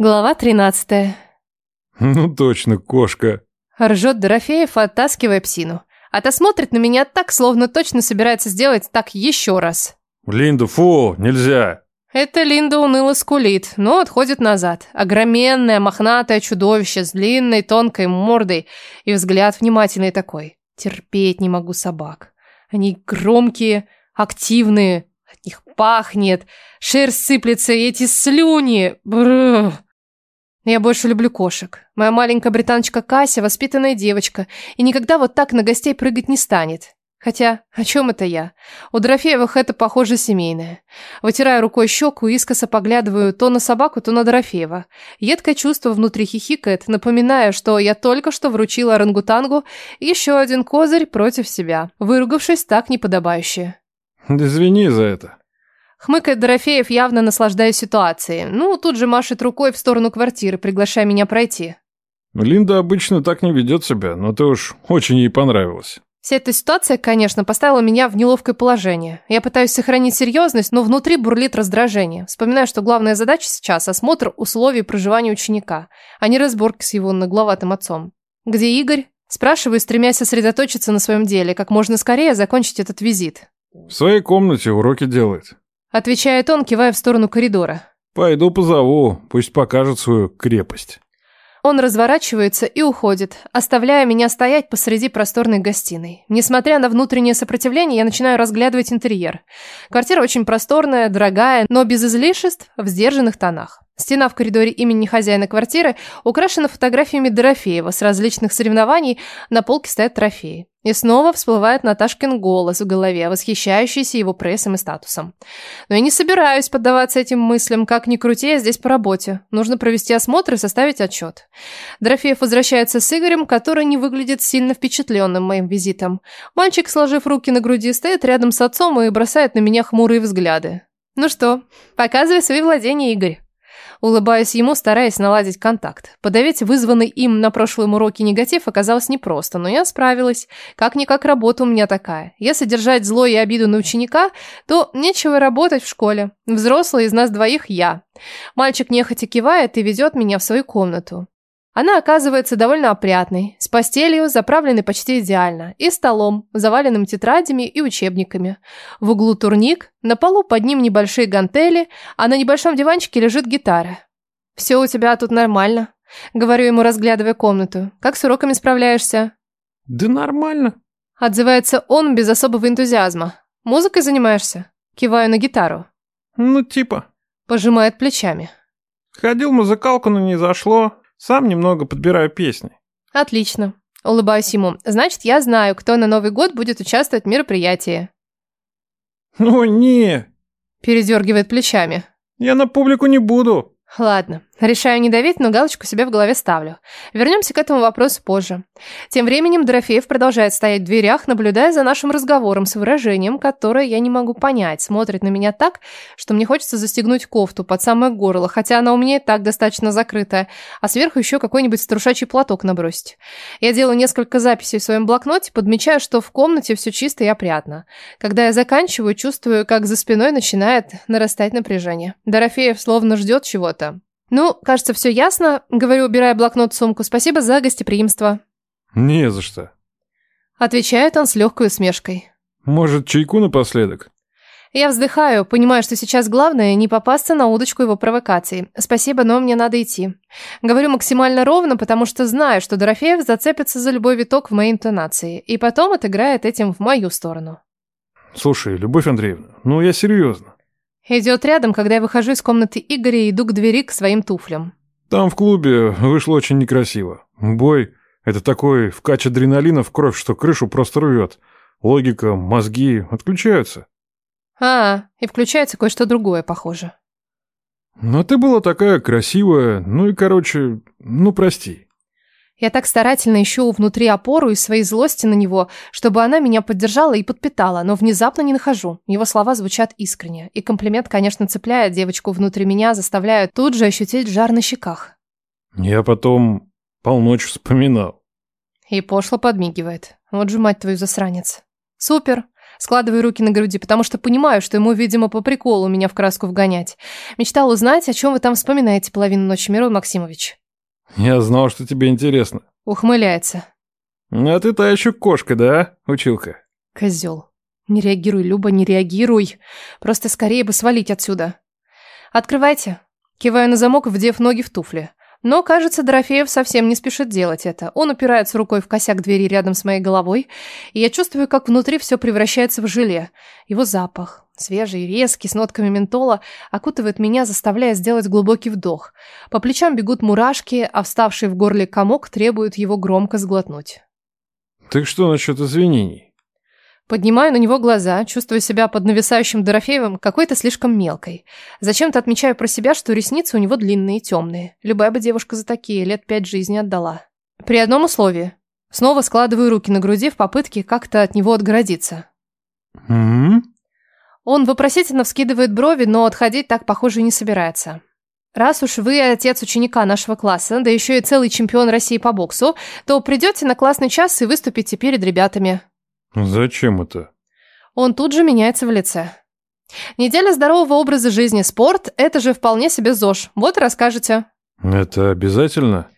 Глава 13. Ну точно, кошка. Ржет Дорофеев, оттаскивая псину. А та смотрит на меня так, словно точно собирается сделать так еще раз. Линда, фу, нельзя. Это Линда уныло скулит, но отходит назад. Огроменное, мохнатое чудовище с длинной, тонкой мордой и взгляд внимательный такой. Терпеть не могу собак. Они громкие, активные, от них пахнет, шерсть сыплется, и эти слюни. Бррр. Я больше люблю кошек. Моя маленькая британочка Кася воспитанная девочка и никогда вот так на гостей прыгать не станет. Хотя, о чем это я? У Дорофеевых это, похоже, семейное. Вытираю рукой щеку искоса поглядываю то на собаку, то на Дорофеева. Едкое чувство внутри хихикает, напоминая, что я только что вручила орангутангу еще один козырь против себя, выругавшись так неподобающе. Извини за это. Хмыкает Дорофеев, явно наслаждаясь ситуацией. Ну, тут же машет рукой в сторону квартиры, приглашая меня пройти. Линда обычно так не ведет себя, но ты уж очень ей понравилась. Вся эта ситуация, конечно, поставила меня в неловкое положение. Я пытаюсь сохранить серьезность, но внутри бурлит раздражение. Вспоминаю, что главная задача сейчас – осмотр условий проживания ученика, а не разборки с его нагловатым отцом. «Где Игорь?» Спрашиваю, стремясь сосредоточиться на своем деле, как можно скорее закончить этот визит. В своей комнате уроки делает. Отвечает он, кивая в сторону коридора. Пойду позову, пусть покажет свою крепость. Он разворачивается и уходит, оставляя меня стоять посреди просторной гостиной. Несмотря на внутреннее сопротивление, я начинаю разглядывать интерьер. Квартира очень просторная, дорогая, но без излишеств, в сдержанных тонах. Стена в коридоре имени хозяина квартиры украшена фотографиями Дорофеева с различных соревнований, на полке стоят трофеи. И снова всплывает Наташкин голос в голове, восхищающийся его прессом и статусом. Но я не собираюсь поддаваться этим мыслям, как ни крути, я здесь по работе. Нужно провести осмотр и составить отчет. Дорофеев возвращается с Игорем, который не выглядит сильно впечатленным моим визитом. Мальчик, сложив руки на груди, стоит рядом с отцом и бросает на меня хмурые взгляды. «Ну что, показывай свои владения, Игорь». Улыбаясь ему, стараясь наладить контакт. Подавить вызванный им на прошлом уроке негатив оказалось непросто, но я справилась. Как-никак работа у меня такая. Если держать зло и обиду на ученика, то нечего работать в школе. Взрослый из нас двоих я. Мальчик нехотя кивает и ведет меня в свою комнату. Она оказывается довольно опрятной, с постелью, заправленной почти идеально, и столом, заваленным тетрадями и учебниками. В углу турник, на полу под ним небольшие гантели, а на небольшом диванчике лежит гитара. «Все у тебя тут нормально», — говорю ему, разглядывая комнату. «Как с уроками справляешься?» «Да нормально», — отзывается он без особого энтузиазма. «Музыкой занимаешься?» Киваю на гитару. «Ну, типа». Пожимает плечами. «Ходил музыкалку, но не зашло. Сам немного подбираю песни. Отлично. Улыбаюсь ему. Значит, я знаю, кто на Новый год будет участвовать в мероприятии. Ну не. Передергивает плечами. Я на публику не буду. Ладно, решаю не давить, но галочку себе в голове ставлю. Вернемся к этому вопросу позже. Тем временем Дорофеев продолжает стоять в дверях, наблюдая за нашим разговором с выражением, которое я не могу понять. Смотрит на меня так, что мне хочется застегнуть кофту под самое горло, хотя она у меня и так достаточно закрытая, а сверху еще какой-нибудь струшачий платок набросить. Я делаю несколько записей в своем блокноте, подмечаю, что в комнате все чисто и опрятно. Когда я заканчиваю, чувствую, как за спиной начинает нарастать напряжение. Дорофеев словно ждет чего-то «Ну, кажется, все ясно», — говорю, убирая блокнот в сумку. «Спасибо за гостеприимство». «Не за что», — отвечает он с легкой усмешкой. «Может, чайку напоследок?» Я вздыхаю, понимаю, что сейчас главное не попасться на удочку его провокаций. Спасибо, но мне надо идти. Говорю максимально ровно, потому что знаю, что Дорофеев зацепится за любой виток в моей интонации, и потом отыграет этим в мою сторону. Слушай, Любовь Андреевна, ну я серьезно. Идет рядом, когда я выхожу из комнаты Игоря и иду к двери к своим туфлям. Там в клубе вышло очень некрасиво. Бой – это такой вкач адреналина в кровь, что крышу просто рвет. Логика, мозги отключаются. А, и включается кое-что другое, похоже. Но ты была такая красивая, ну и, короче, ну прости. Я так старательно ищу внутри опору из своей злости на него, чтобы она меня поддержала и подпитала, но внезапно не нахожу. Его слова звучат искренне. И комплимент, конечно, цепляет девочку внутри меня, заставляя тут же ощутить жар на щеках. Я потом полночь вспоминал. И пошло подмигивает. Вот же мать твою засранец. Супер. Складываю руки на груди, потому что понимаю, что ему, видимо, по приколу меня в краску вгонять. Мечтал узнать, о чем вы там вспоминаете половину ночи, Мирон Максимович. Я знал, что тебе интересно. Ухмыляется. А ты та еще кошка, да, училка? Козел. Не реагируй, Люба, не реагируй. Просто скорее бы свалить отсюда. Открывайте. Киваю на замок, вдев ноги в туфли. Но, кажется, Дорофеев совсем не спешит делать это. Он упирается рукой в косяк двери рядом с моей головой, и я чувствую, как внутри все превращается в желе. Его запах, свежий, резкий, с нотками ментола, окутывает меня, заставляя сделать глубокий вдох. По плечам бегут мурашки, а вставший в горле комок требует его громко сглотнуть. «Так что насчет извинений?» Поднимаю на него глаза, чувствую себя под нависающим Дорофеевым какой-то слишком мелкой. Зачем-то отмечаю про себя, что ресницы у него длинные и темные. Любая бы девушка за такие лет пять жизни отдала. При одном условии. Снова складываю руки на груди в попытке как-то от него отгородиться. «М-м-м?» Он вопросительно вскидывает брови, но отходить так, похоже, не собирается. Раз уж вы отец ученика нашего класса, да еще и целый чемпион России по боксу, то придете на классный час и выступите перед ребятами. Зачем это? Он тут же меняется в лице. Неделя здорового образа жизни, спорт – это же вполне себе ЗОЖ. Вот и расскажете. Это обязательно?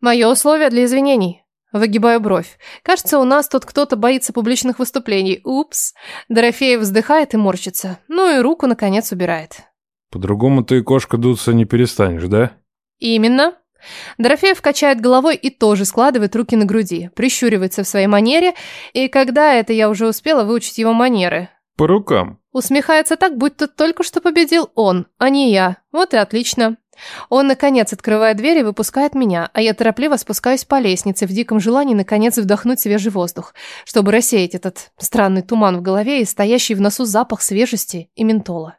Мое условие для извинений. Выгибаю бровь. Кажется, у нас тут кто-то боится публичных выступлений. Упс. Дорофеев вздыхает и морщится. Ну и руку, наконец, убирает. По-другому ты, кошка, дуться не перестанешь, да? Именно. Дорофеев качает головой и тоже складывает руки на груди, прищуривается в своей манере, и когда это я уже успела выучить его манеры? По рукам. Усмехается так, будто только что победил он, а не я. Вот и отлично. Он, наконец, открывает дверь и выпускает меня, а я торопливо спускаюсь по лестнице в диком желании, наконец, вдохнуть свежий воздух, чтобы рассеять этот странный туман в голове и стоящий в носу запах свежести и ментола.